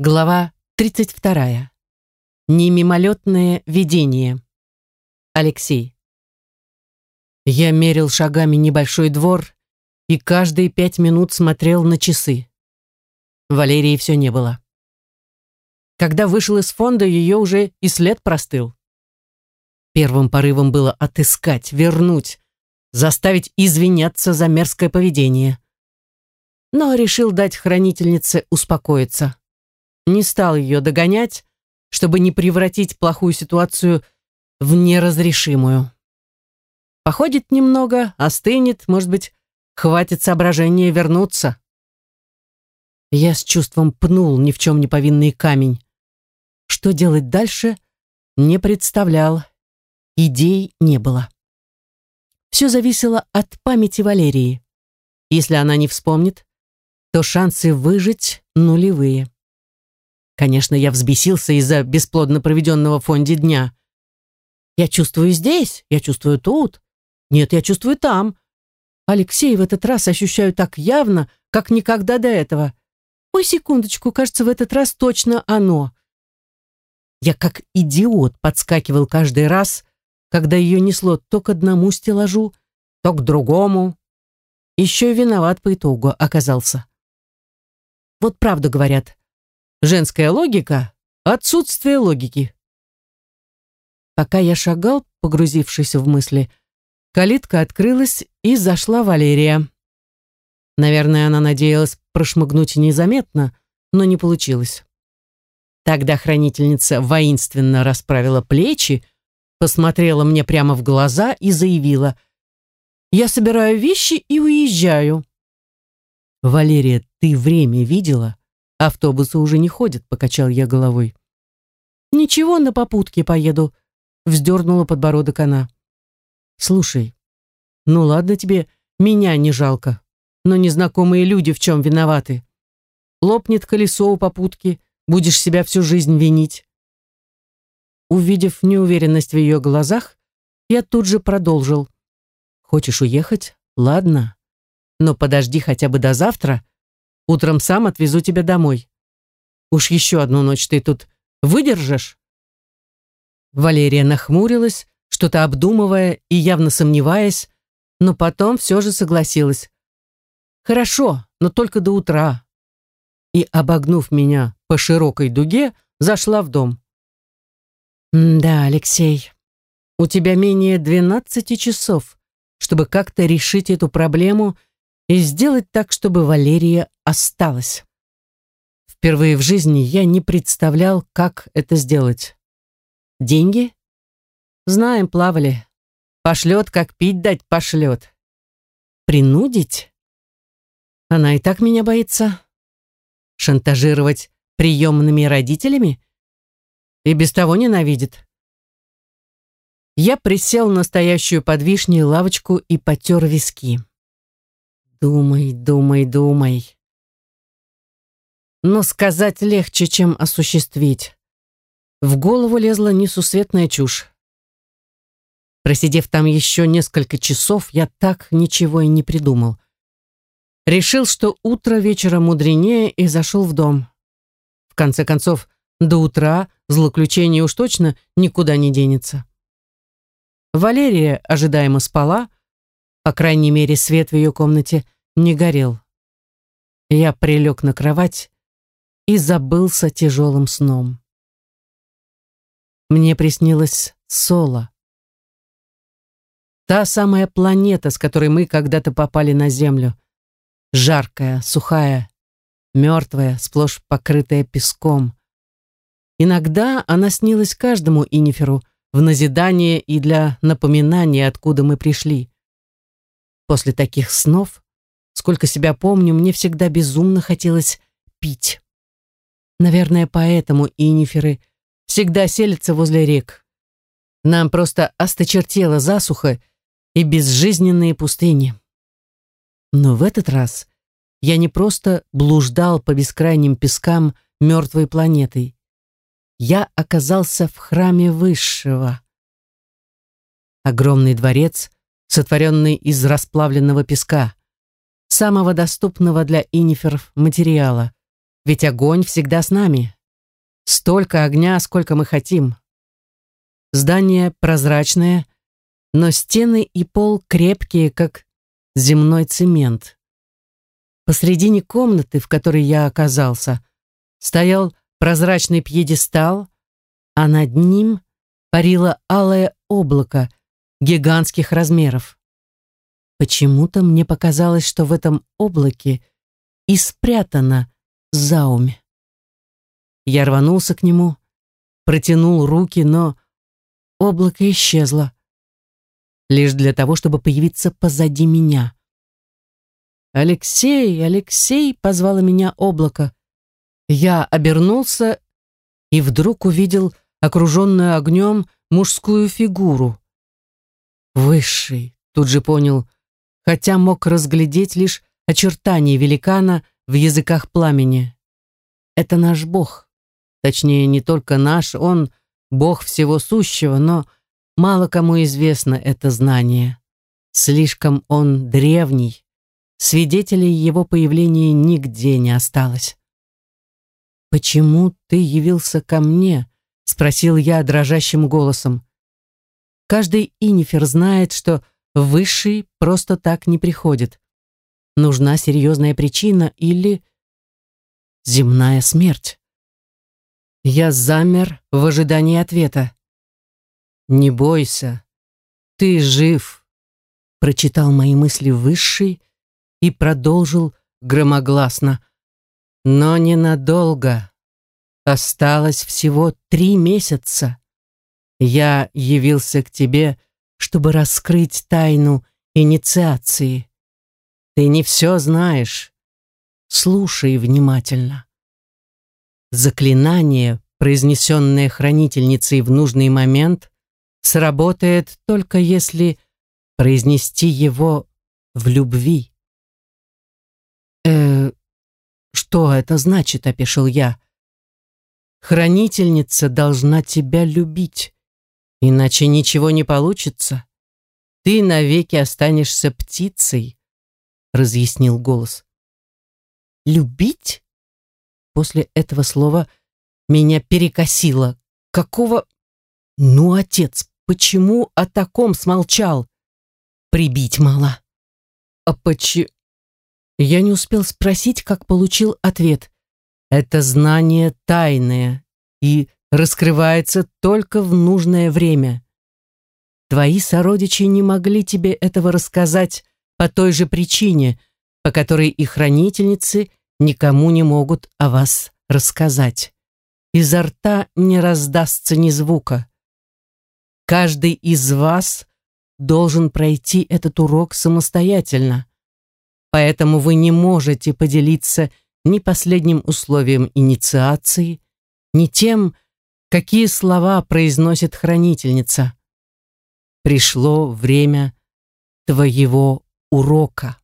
Глава 32. Немимолетное видение. Алексей. Я мерил шагами небольшой двор и каждые пять минут смотрел на часы. Валерии все не было. Когда вышел из фонда, ее уже и след простыл. Первым порывом было отыскать, вернуть, заставить извиняться за мерзкое поведение. Но решил дать хранительнице успокоиться не стал ее догонять, чтобы не превратить плохую ситуацию в неразрешимую. Походит немного, остынет, может быть, хватит соображения вернуться. Я с чувством пнул ни в чем не повинный камень. Что делать дальше, не представлял. Идей не было. Все зависело от памяти Валерии. Если она не вспомнит, то шансы выжить нулевые. Конечно, я взбесился из-за бесплодно проведенного в фонде дня. Я чувствую здесь, я чувствую тут. Нет, я чувствую там. Алексей в этот раз ощущаю так явно, как никогда до этого. Ой, секундочку, кажется, в этот раз точно оно. Я как идиот подскакивал каждый раз, когда ее несло то к одному стеллажу, то к другому. Еще и виноват по итогу оказался. Вот правду говорят, Женская логика — отсутствие логики. Пока я шагал, погрузившись в мысли, калитка открылась и зашла Валерия. Наверное, она надеялась прошмыгнуть незаметно, но не получилось. Тогда хранительница воинственно расправила плечи, посмотрела мне прямо в глаза и заявила «Я собираю вещи и уезжаю». «Валерия, ты время видела?» Автобусы уже не ходят, покачал я головой. Ничего, на попутке поеду, вздернула подбородок она. Слушай, ну ладно тебе, меня не жалко, но незнакомые люди в чем виноваты? Лопнет колесо у попутки, будешь себя всю жизнь винить. Увидев неуверенность в ее глазах, я тут же продолжил. Хочешь уехать? Ладно. Но подожди хотя бы до завтра, Утром сам отвезу тебя домой. Уж еще одну ночь ты тут выдержишь?» Валерия нахмурилась, что-то обдумывая и явно сомневаясь, но потом все же согласилась. «Хорошо, но только до утра». И, обогнув меня по широкой дуге, зашла в дом. «Да, Алексей, у тебя менее двенадцати часов, чтобы как-то решить эту проблему и сделать так, чтобы Валерия осталась. Впервые в жизни я не представлял, как это сделать. Деньги? Знаем, плавали. Пошлет, как пить дать пошлет. Принудить? Она и так меня боится. Шантажировать приемными родителями? И без того ненавидит. Я присел на стоящую под вишней лавочку и потер виски. Думай, думай, думай. Но сказать легче, чем осуществить. В голову лезла несусветная чушь. Просидев там еще несколько часов, я так ничего и не придумал. Решил, что утро вечера мудренее, и зашел в дом. В конце концов, до утра злоключение уж точно никуда не денется. Валерия ожидаемо спала, по крайней мере, свет в ее комнате не горел. Я прилег на кровать и забылся тяжелым сном. Мне приснилась Соло. Та самая планета, с которой мы когда-то попали на Землю. Жаркая, сухая, мертвая, сплошь покрытая песком. Иногда она снилась каждому иниферу в назидание и для напоминания, откуда мы пришли. После таких снов, сколько себя помню, мне всегда безумно хотелось пить. Наверное, поэтому иниферы всегда селятся возле рек. Нам просто осточертела засуха и безжизненные пустыни. Но в этот раз я не просто блуждал по бескрайним пескам мертвой планетой. Я оказался в храме Высшего. Огромный дворец — сотворенный из расплавленного песка, самого доступного для иниферов материала, Ведь огонь всегда с нами. Столько огня, сколько мы хотим. Здание прозрачное, но стены и пол крепкие, как земной цемент. Посредине комнаты, в которой я оказался, стоял прозрачный пьедестал, а над ним парило алое облако гигантских размеров. Почему-то мне показалось, что в этом облаке и спрятана заумь. Я рванулся к нему, протянул руки, но облако исчезло. Лишь для того, чтобы появиться позади меня. «Алексей, Алексей!» — позвало меня облако. Я обернулся и вдруг увидел окруженную огнем мужскую фигуру. Высший, тут же понял, хотя мог разглядеть лишь очертания великана в языках пламени. Это наш Бог. Точнее, не только наш, он Бог всего сущего, но мало кому известно это знание. Слишком он древний. Свидетелей его появления нигде не осталось. «Почему ты явился ко мне?» — спросил я дрожащим голосом. Каждый инифер знает, что высший просто так не приходит. Нужна серьезная причина или земная смерть. Я замер в ожидании ответа. «Не бойся, ты жив», — прочитал мои мысли высший и продолжил громогласно. Но ненадолго. Осталось всего три месяца. Я явился к тебе, чтобы раскрыть тайну инициации. Ты не все знаешь. Слушай внимательно. Заклинание, произнесенное хранительницей в нужный момент, сработает только если произнести его в любви. «Э, «Что это значит?» — опешил я. «Хранительница должна тебя любить, иначе ничего не получится. Ты навеки останешься птицей», — разъяснил голос. «Любить?» После этого слова меня перекосило. «Какого...» «Ну, отец, почему о таком смолчал?» «Прибить мало». «А почему...» Я не успел спросить, как получил ответ. Это знание тайное и раскрывается только в нужное время. Твои сородичи не могли тебе этого рассказать по той же причине, по которой и хранительницы никому не могут о вас рассказать. Изо рта не раздастся ни звука. Каждый из вас должен пройти этот урок самостоятельно поэтому вы не можете поделиться ни последним условием инициации, ни тем, какие слова произносит хранительница. Пришло время твоего урока.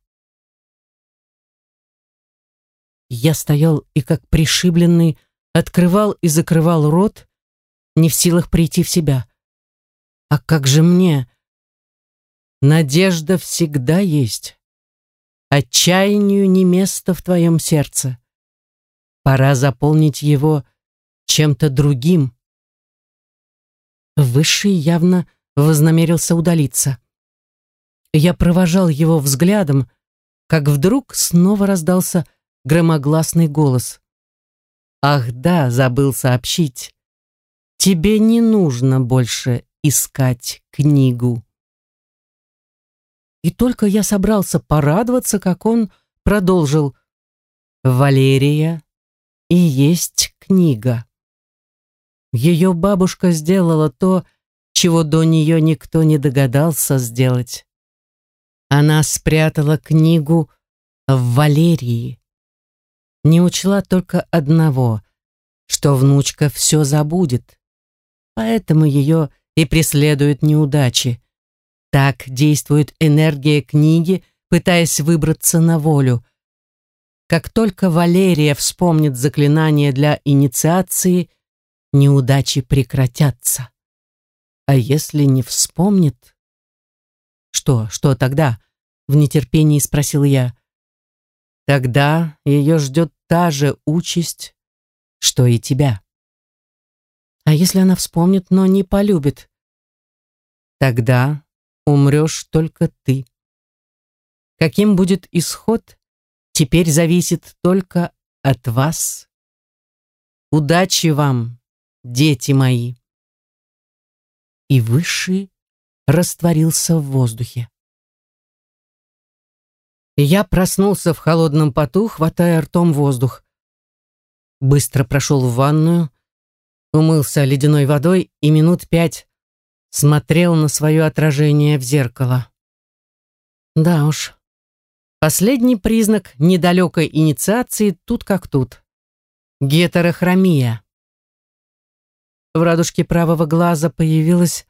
Я стоял и, как пришибленный, открывал и закрывал рот, не в силах прийти в себя. А как же мне? Надежда всегда есть. Отчаянию не место в твоем сердце. Пора заполнить его чем-то другим. Высший явно вознамерился удалиться. Я провожал его взглядом, как вдруг снова раздался громогласный голос. «Ах да, забыл сообщить. Тебе не нужно больше искать книгу». И только я собрался порадоваться, как он продолжил. «Валерия и есть книга». Ее бабушка сделала то, чего до нее никто не догадался сделать. Она спрятала книгу в Валерии. Не учла только одного, что внучка все забудет. Поэтому ее и преследуют неудачи. Так действует энергия книги, пытаясь выбраться на волю. Как только Валерия вспомнит заклинание для инициации, неудачи прекратятся. А если не вспомнит? Что, что тогда? В нетерпении спросил я. Тогда ее ждет та же участь, что и тебя. А если она вспомнит, но не полюбит? Тогда умрешь только ты. Каким будет исход, теперь зависит только от вас. Удачи вам, дети мои. И Высший растворился в воздухе. Я проснулся в холодном поту, хватая ртом воздух. Быстро прошел в ванную, умылся ледяной водой и минут пять смотрел на свое отражение в зеркало. Да уж, последний признак недалекой инициации тут как тут. Гетерохромия. В радужке правого глаза появилось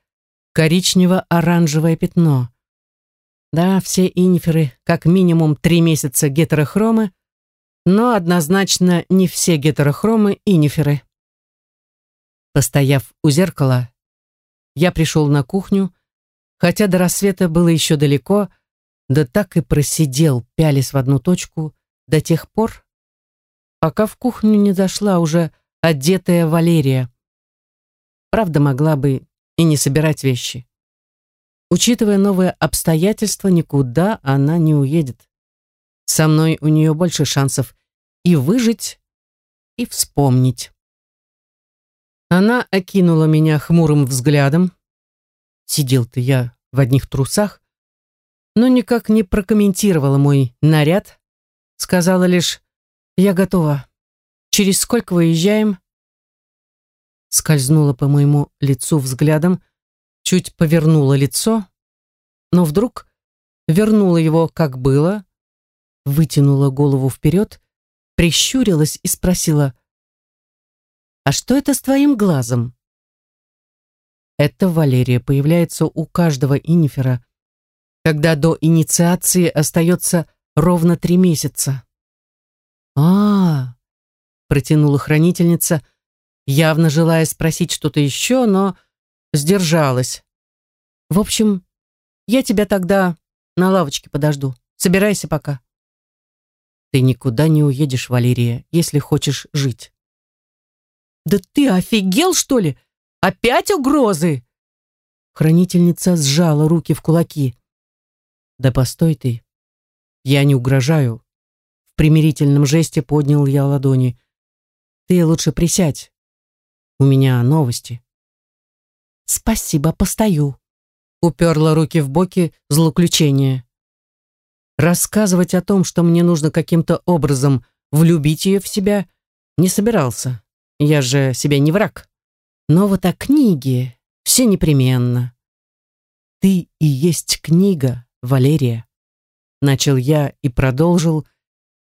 коричнево-оранжевое пятно. Да, все иниферы как минимум три месяца гетерохромы, но однозначно не все гетерохромы иниферы. Постояв у зеркала, я пришел на кухню, хотя до рассвета было еще далеко, да так и просидел, пялись в одну точку, до тех пор, пока в кухню не дошла уже одетая Валерия. Правда, могла бы и не собирать вещи. Учитывая новые обстоятельства, никуда она не уедет. Со мной у нее больше шансов и выжить, и вспомнить. Она окинула меня хмурым взглядом. Сидел-то я в одних трусах, но никак не прокомментировала мой наряд. Сказала лишь «Я готова. Через сколько выезжаем?» Скользнула по моему лицу взглядом, чуть повернула лицо, но вдруг вернула его, как было, вытянула голову вперед, прищурилась и спросила «А что это с твоим глазом?» Это Валерия появляется у каждого инифера, когда до инициации остается ровно три месяца. а, -а, -а протянула хранительница, явно желая спросить что-то еще, но сдержалась. В общем, я тебя тогда на лавочке подожду. Собирайся пока. Ты никуда не уедешь, Валерия, если хочешь жить. Да ты офигел, что ли? Опять угрозы? Хранительница сжала руки в кулаки. Да постой ты. Я не угрожаю. В примирительном жесте поднял я ладони. Ты лучше присядь. У меня новости. Спасибо, постою. Уперла руки в боки злоключение. Рассказывать о том, что мне нужно каким-то образом влюбить ее в себя, не собирался. Я же себе не враг. Но вот о книге все непременно. Ты и есть книга, Валерия. Начал я и продолжил,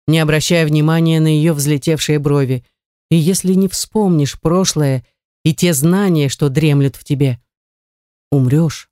не обращая внимания на ее взлетевшие брови. И если не вспомнишь прошлое и те знания, что дремлют в тебе, умрешь.